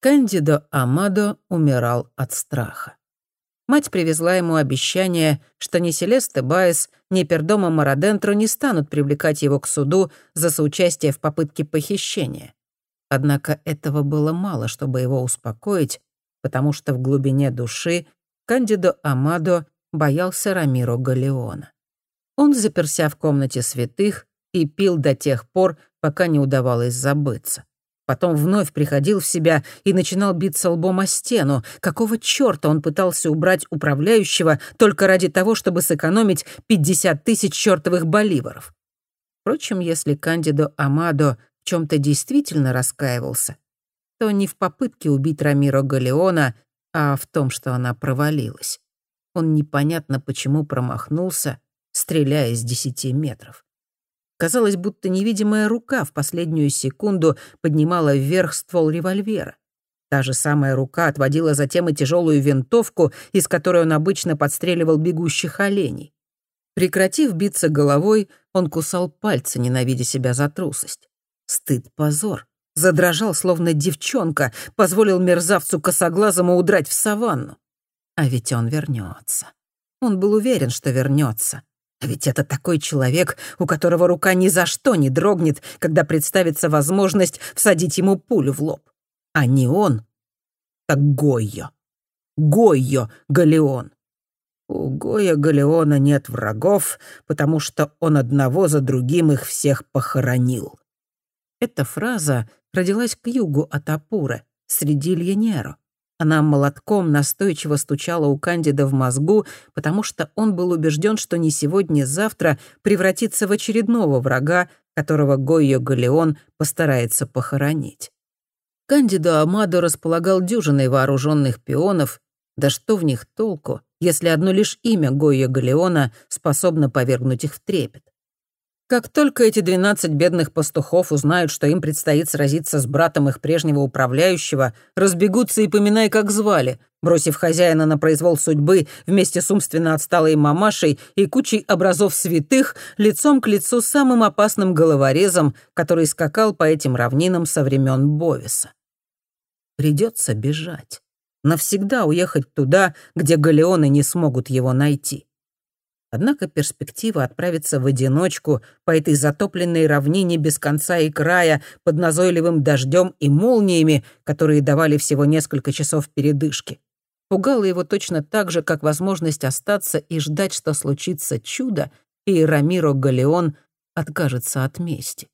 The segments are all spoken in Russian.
Кандидо Амадо умирал от страха. Мать привезла ему обещание, что ни Селеста Байес, ни Пердома Марадентро не станут привлекать его к суду за соучастие в попытке похищения. Однако этого было мало, чтобы его успокоить, потому что в глубине души Кандидо Амадо боялся Рамиро Галеона. Он заперся в комнате святых и пил до тех пор, пока не удавалось забыться. Потом вновь приходил в себя и начинал биться лбом о стену. Какого чёрта он пытался убрать управляющего только ради того, чтобы сэкономить 50 тысяч чёртовых боливаров? Впрочем, если Кандидо Амадо в чём-то действительно раскаивался, то не в попытке убить Рамиро Галеона, а в том, что она провалилась. Он непонятно почему промахнулся, стреляя с десяти метров. Казалось, будто невидимая рука в последнюю секунду поднимала вверх ствол револьвера. Та же самая рука отводила затем и тяжелую винтовку, из которой он обычно подстреливал бегущих оленей. Прекратив биться головой, он кусал пальцы, ненавидя себя за трусость. Стыд, позор. Задрожал, словно девчонка, позволил мерзавцу косоглазому удрать в саванну. А ведь он вернется. Он был уверен, что вернется. А ведь это такой человек, у которого рука ни за что не дрогнет, когда представится возможность всадить ему пулю в лоб. А не он, так Гойо. Гойо Галеон. У Гоя Галеона нет врагов, потому что он одного за другим их всех похоронил. Эта фраза родилась к югу от Апура, среди Льенеро. Она молотком настойчиво стучала у Кандида в мозгу, потому что он был убежден, что не сегодня-завтра превратится в очередного врага, которого Гойо Галеон постарается похоронить. Кандидо Амадо располагал дюжиной вооруженных пионов, да что в них толку, если одно лишь имя Гойо Галеона способно повергнуть их в трепет? Как только эти двенадцать бедных пастухов узнают, что им предстоит сразиться с братом их прежнего управляющего, разбегутся и поминай, как звали, бросив хозяина на произвол судьбы вместе с умственно отсталой мамашей и кучей образов святых, лицом к лицу самым опасным головорезом, который скакал по этим равнинам со времен Бовиса. Придется бежать. Навсегда уехать туда, где галеоны не смогут его найти. Однако перспектива отправиться в одиночку по этой затопленной равнине без конца и края под назойливым дождем и молниями, которые давали всего несколько часов передышки, пугала его точно так же, как возможность остаться и ждать, что случится чудо, и Рамиро Галеон откажется от мести.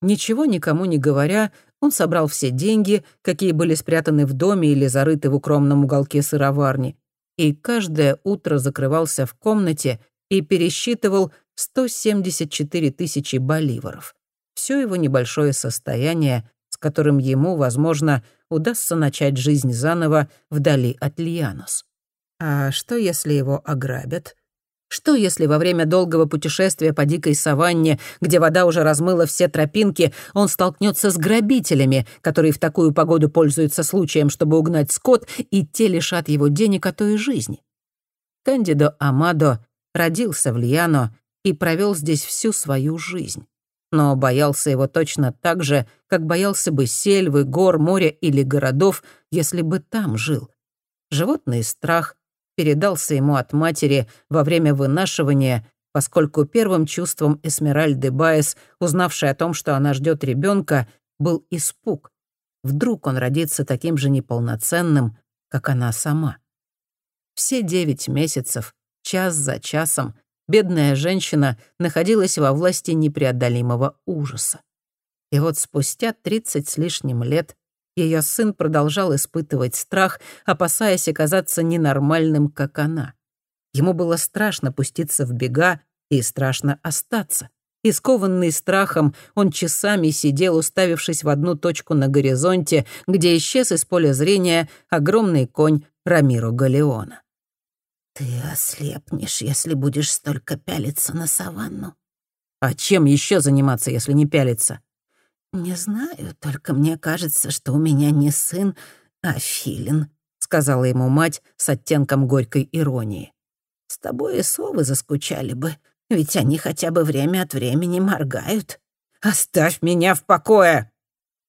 Ничего никому не говоря, он собрал все деньги, какие были спрятаны в доме или зарыты в укромном уголке сыроварни, и каждое утро закрывался в комнате и пересчитывал 174 тысячи боливаров. Все его небольшое состояние, с которым ему, возможно, удастся начать жизнь заново вдали от Льянос. А что, если его ограбят? Что, если во время долгого путешествия по дикой саванне, где вода уже размыла все тропинки, он столкнется с грабителями, которые в такую погоду пользуются случаем, чтобы угнать скот, и те лишат его денег, а то и жизни? Кандидо Амадо родился в Льяно и провел здесь всю свою жизнь. Но боялся его точно так же, как боялся бы сельвы, гор, моря или городов, если бы там жил. Животный страх, передался ему от матери во время вынашивания, поскольку первым чувством Эсмеральды Баес, узнавшей о том, что она ждет ребенка, был испуг. Вдруг он родится таким же неполноценным, как она сама. Все девять месяцев, час за часом, бедная женщина находилась во власти непреодолимого ужаса. И вот спустя тридцать с лишним лет ее сын продолжал испытывать страх, опасаясь оказаться ненормальным, как она. Ему было страшно пуститься в бега и страшно остаться. Искованный страхом, он часами сидел, уставившись в одну точку на горизонте, где исчез из поля зрения огромный конь Рамиро Галеона. «Ты ослепнешь, если будешь столько пялиться на саванну». «А чем еще заниматься, если не пялиться?» «Не знаю, только мне кажется, что у меня не сын, а филин», — сказала ему мать с оттенком горькой иронии. «С тобой и совы заскучали бы, ведь они хотя бы время от времени моргают». «Оставь меня в покое!»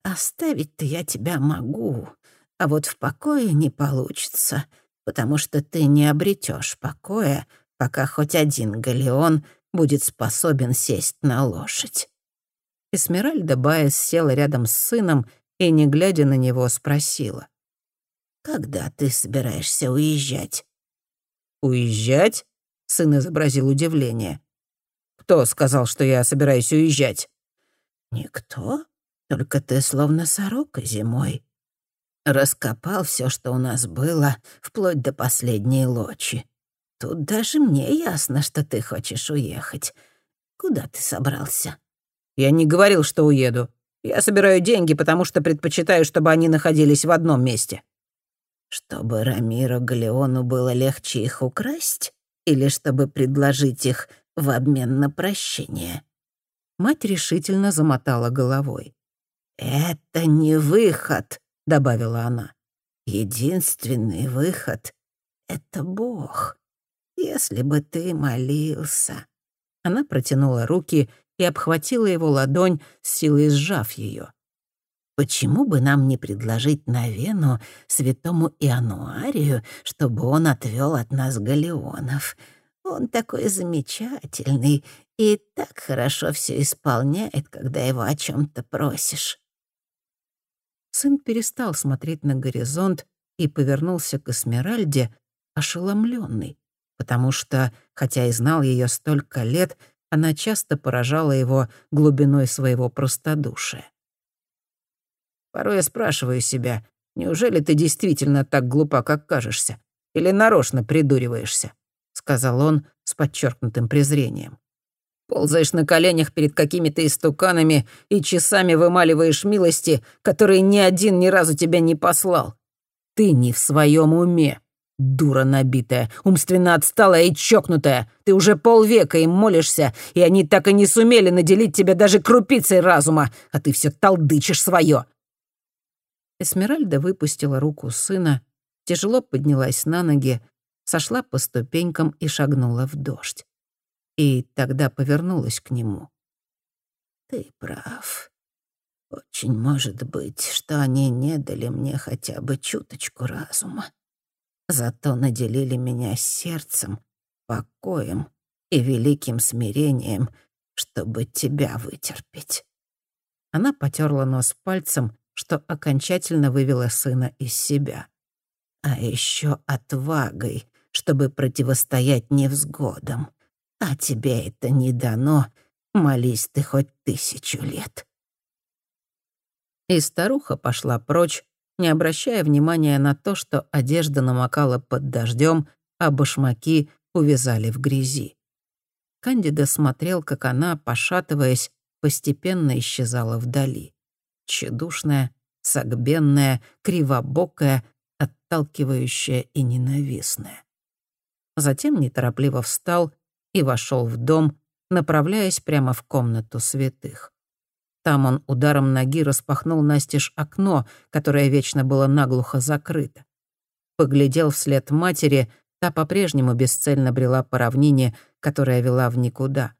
оставить-то я тебя могу, а вот в покое не получится, потому что ты не обретешь покоя, пока хоть один галеон будет способен сесть на лошадь». Эсмеральда Баес села рядом с сыном и, не глядя на него, спросила. «Когда ты собираешься уезжать?» «Уезжать?» — сын изобразил удивление. «Кто сказал, что я собираюсь уезжать?» «Никто. Только ты словно сорока зимой. Раскопал все, что у нас было, вплоть до последней лочи. Тут даже мне ясно, что ты хочешь уехать. Куда ты собрался?» «Я не говорил, что уеду. Я собираю деньги, потому что предпочитаю, чтобы они находились в одном месте». «Чтобы Рамиру Галеону было легче их украсть? Или чтобы предложить их в обмен на прощение?» Мать решительно замотала головой. «Это не выход», — добавила она. «Единственный выход — это Бог. Если бы ты молился...» Она протянула руки и обхватила его ладонь, с силой сжав ее. «Почему бы нам не предложить на Вену святому Иануарию, чтобы он отвел от нас галеонов? Он такой замечательный и так хорошо все исполняет, когда его о чем то просишь». Сын перестал смотреть на горизонт и повернулся к Эсмеральде, ошеломленный потому что, хотя и знал ее столько лет, она часто поражала его глубиной своего простодушия. Порой я спрашиваю себя, неужели ты действительно так глупа, как кажешься? Или нарочно придуриваешься? Сказал он с подчеркнутым презрением. Ползаешь на коленях перед какими-то истуканами и часами вымаливаешь милости, которые ни один ни разу тебя не послал. Ты не в своем уме. Дура набитая, умственно отсталая и чокнутая. Ты уже полвека им молишься, и они так и не сумели наделить тебя даже крупицей разума, а ты все толдычишь свое. Эсмеральда выпустила руку сына, тяжело поднялась на ноги, сошла по ступенькам и шагнула в дождь. И тогда повернулась к нему. «Ты прав. Очень может быть, что они не дали мне хотя бы чуточку разума зато наделили меня сердцем, покоем и великим смирением, чтобы тебя вытерпеть». Она потерла нос пальцем, что окончательно вывела сына из себя. «А еще отвагой, чтобы противостоять невзгодам. А тебе это не дано, молись ты хоть тысячу лет». И старуха пошла прочь, не обращая внимания на то, что одежда намокала под дождем, а башмаки увязали в грязи. Кандида смотрел, как она, пошатываясь, постепенно исчезала вдали. Тщедушная, согбенная, кривобокая, отталкивающая и ненавистная. Затем неторопливо встал и вошел в дом, направляясь прямо в комнату святых. Там он ударом ноги распахнул настежь окно, которое вечно было наглухо закрыто. Поглядел вслед матери, та по-прежнему бесцельно брела по равнине, которая вела в никуда.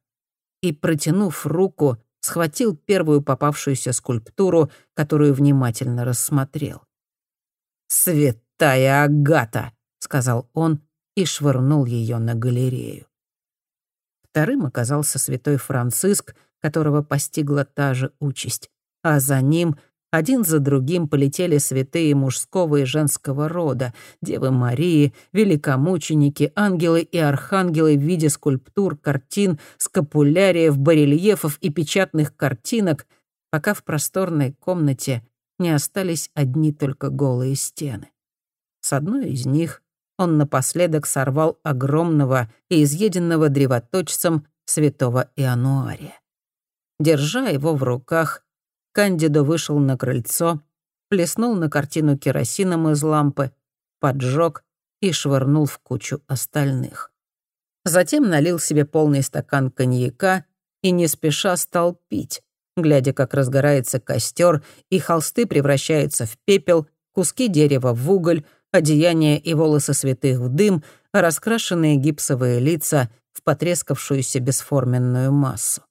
И, протянув руку, схватил первую попавшуюся скульптуру, которую внимательно рассмотрел. «Святая Агата!» — сказал он и швырнул ее на галерею. Вторым оказался святой Франциск — которого постигла та же участь. А за ним один за другим полетели святые мужского и женского рода, Девы Марии, великомученики, ангелы и архангелы в виде скульптур, картин, скапуляриев, барельефов и печатных картинок, пока в просторной комнате не остались одни только голые стены. С одной из них он напоследок сорвал огромного и изъеденного древоточцем святого Иануария. Держа его в руках, Кандидо вышел на крыльцо, плеснул на картину керосином из лампы, поджег и швырнул в кучу остальных. Затем налил себе полный стакан коньяка и не спеша стал пить, глядя, как разгорается костер, и холсты превращаются в пепел, куски дерева в уголь, одеяния и волосы святых в дым, раскрашенные гипсовые лица в потрескавшуюся бесформенную массу.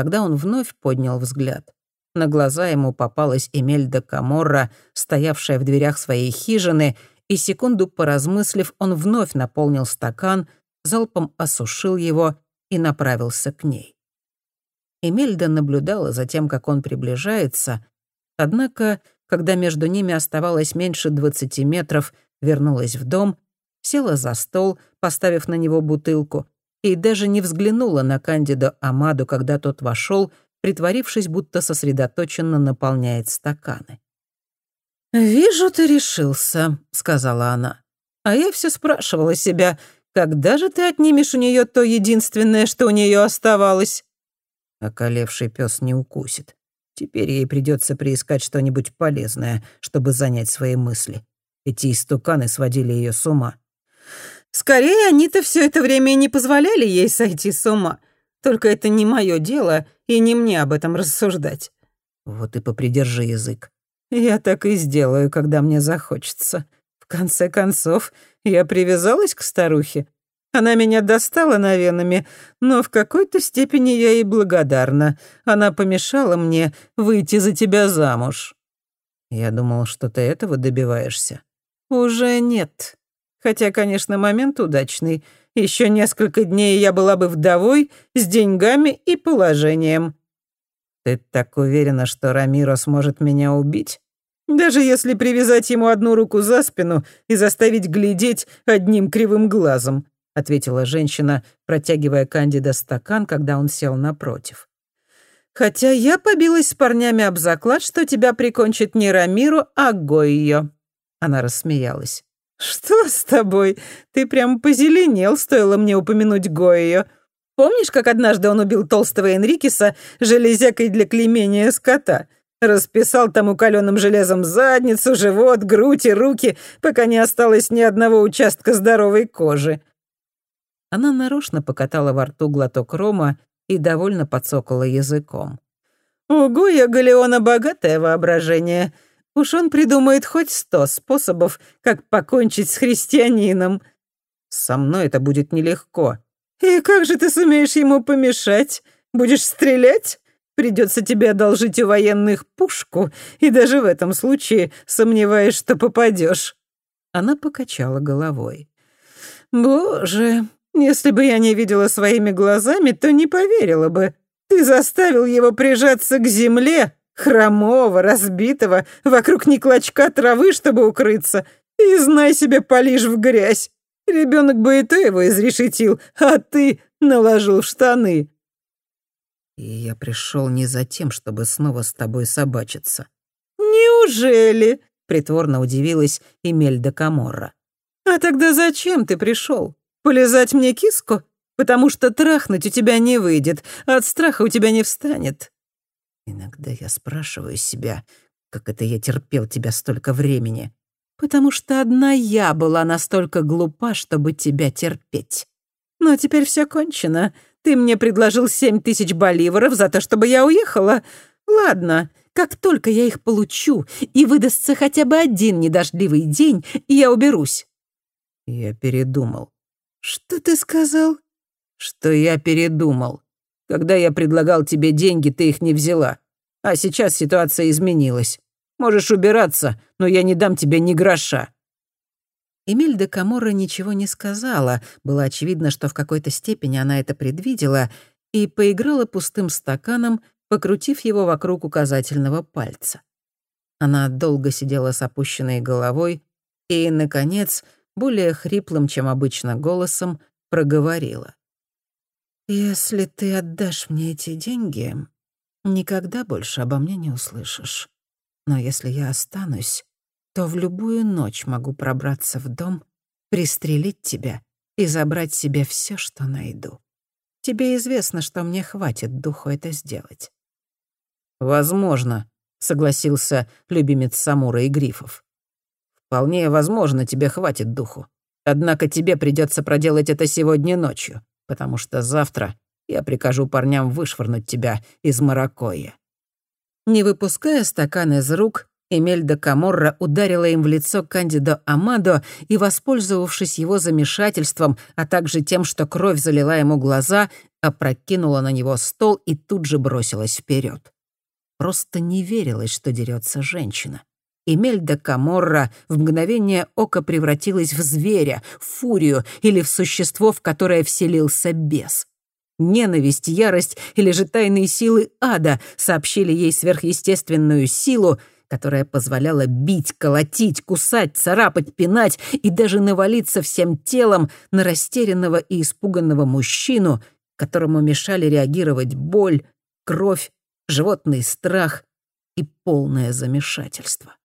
Когда он вновь поднял взгляд, на глаза ему попалась Эмельда Каморра, стоявшая в дверях своей хижины, и секунду поразмыслив, он вновь наполнил стакан, залпом осушил его и направился к ней. Эмельда наблюдала за тем, как он приближается, однако, когда между ними оставалось меньше двадцати метров, вернулась в дом, села за стол, поставив на него бутылку, и даже не взглянула на Кандида Амаду, когда тот вошел, притворившись, будто сосредоточенно наполняет стаканы. «Вижу, ты решился», — сказала она. «А я все спрашивала себя, когда же ты отнимешь у нее то единственное, что у нее оставалось?» Околевший пес не укусит. Теперь ей придется приискать что-нибудь полезное, чтобы занять свои мысли. Эти истуканы сводили ее с ума. Скорее, они-то все это время и не позволяли ей сойти с ума. Только это не мое дело, и не мне об этом рассуждать. Вот и попридержи язык. Я так и сделаю, когда мне захочется. В конце концов, я привязалась к старухе. Она меня достала навенами, но в какой-то степени я ей благодарна. Она помешала мне выйти за тебя замуж. Я думал, что ты этого добиваешься. Уже нет. Хотя, конечно, момент удачный. Еще несколько дней я была бы вдовой с деньгами и положением. Ты так уверена, что Рамиро сможет меня убить? Даже если привязать ему одну руку за спину и заставить глядеть одним кривым глазом, ответила женщина, протягивая Кандида стакан, когда он сел напротив. Хотя я побилась с парнями об заклад, что тебя прикончит не Рамиру, а Гойо. Она рассмеялась. «Что с тобой? Ты прям позеленел, стоило мне упомянуть Гоио. Помнишь, как однажды он убил толстого Энрикеса железякой для клеймения скота? Расписал тому каленым железом задницу, живот, грудь и руки, пока не осталось ни одного участка здоровой кожи». Она нарочно покатала во рту глоток рома и довольно подсокала языком. «У Гуя Галеона богатое воображение». Уж он придумает хоть сто способов, как покончить с христианином. Со мной это будет нелегко. И как же ты сумеешь ему помешать? Будешь стрелять? Придется тебе одолжить у военных пушку, и даже в этом случае сомневаюсь, что попадешь. Она покачала головой. «Боже, если бы я не видела своими глазами, то не поверила бы. Ты заставил его прижаться к земле, хромого, разбитого, вокруг ни клочка травы, чтобы укрыться, и, знай себе, полишь в грязь. Ребенок бы и то его изрешетил, а ты наложил в штаны. И я пришел не за тем, чтобы снова с тобой собачиться. Неужели? Притворно удивилась Эмельда Каморра. А тогда зачем ты пришел? Полезать мне киску? Потому что трахнуть у тебя не выйдет, от страха у тебя не встанет. Иногда я спрашиваю себя, как это я терпел тебя столько времени. Потому что одна я была настолько глупа, чтобы тебя терпеть. Но теперь все кончено. Ты мне предложил семь тысяч боливаров за то, чтобы я уехала. Ладно, как только я их получу, и выдастся хотя бы один недождливый день, я уберусь. Я передумал. Что ты сказал? Что я передумал. Когда я предлагал тебе деньги, ты их не взяла. А сейчас ситуация изменилась. Можешь убираться, но я не дам тебе ни гроша». Эмиль де Каморра ничего не сказала. Было очевидно, что в какой-то степени она это предвидела, и поиграла пустым стаканом, покрутив его вокруг указательного пальца. Она долго сидела с опущенной головой и, наконец, более хриплым, чем обычно, голосом проговорила. «Если ты отдашь мне эти деньги, никогда больше обо мне не услышишь. Но если я останусь, то в любую ночь могу пробраться в дом, пристрелить тебя и забрать себе все, что найду. Тебе известно, что мне хватит духу это сделать». «Возможно», — согласился любимец Самура и Грифов. «Вполне возможно, тебе хватит духу. Однако тебе придется проделать это сегодня ночью потому что завтра я прикажу парням вышвырнуть тебя из Маракоя». Не выпуская стакан из рук, Эмельда Каморра ударила им в лицо Кандидо Амадо и, воспользовавшись его замешательством, а также тем, что кровь залила ему глаза, опрокинула на него стол и тут же бросилась вперед. Просто не верилось, что дерется женщина. Эмельда Каморра в мгновение ока превратилась в зверя, в фурию или в существо, в которое вселился бес. Ненависть, ярость или же тайные силы ада сообщили ей сверхъестественную силу, которая позволяла бить, колотить, кусать, царапать, пинать и даже навалиться всем телом на растерянного и испуганного мужчину, которому мешали реагировать боль, кровь, животный страх и полное замешательство.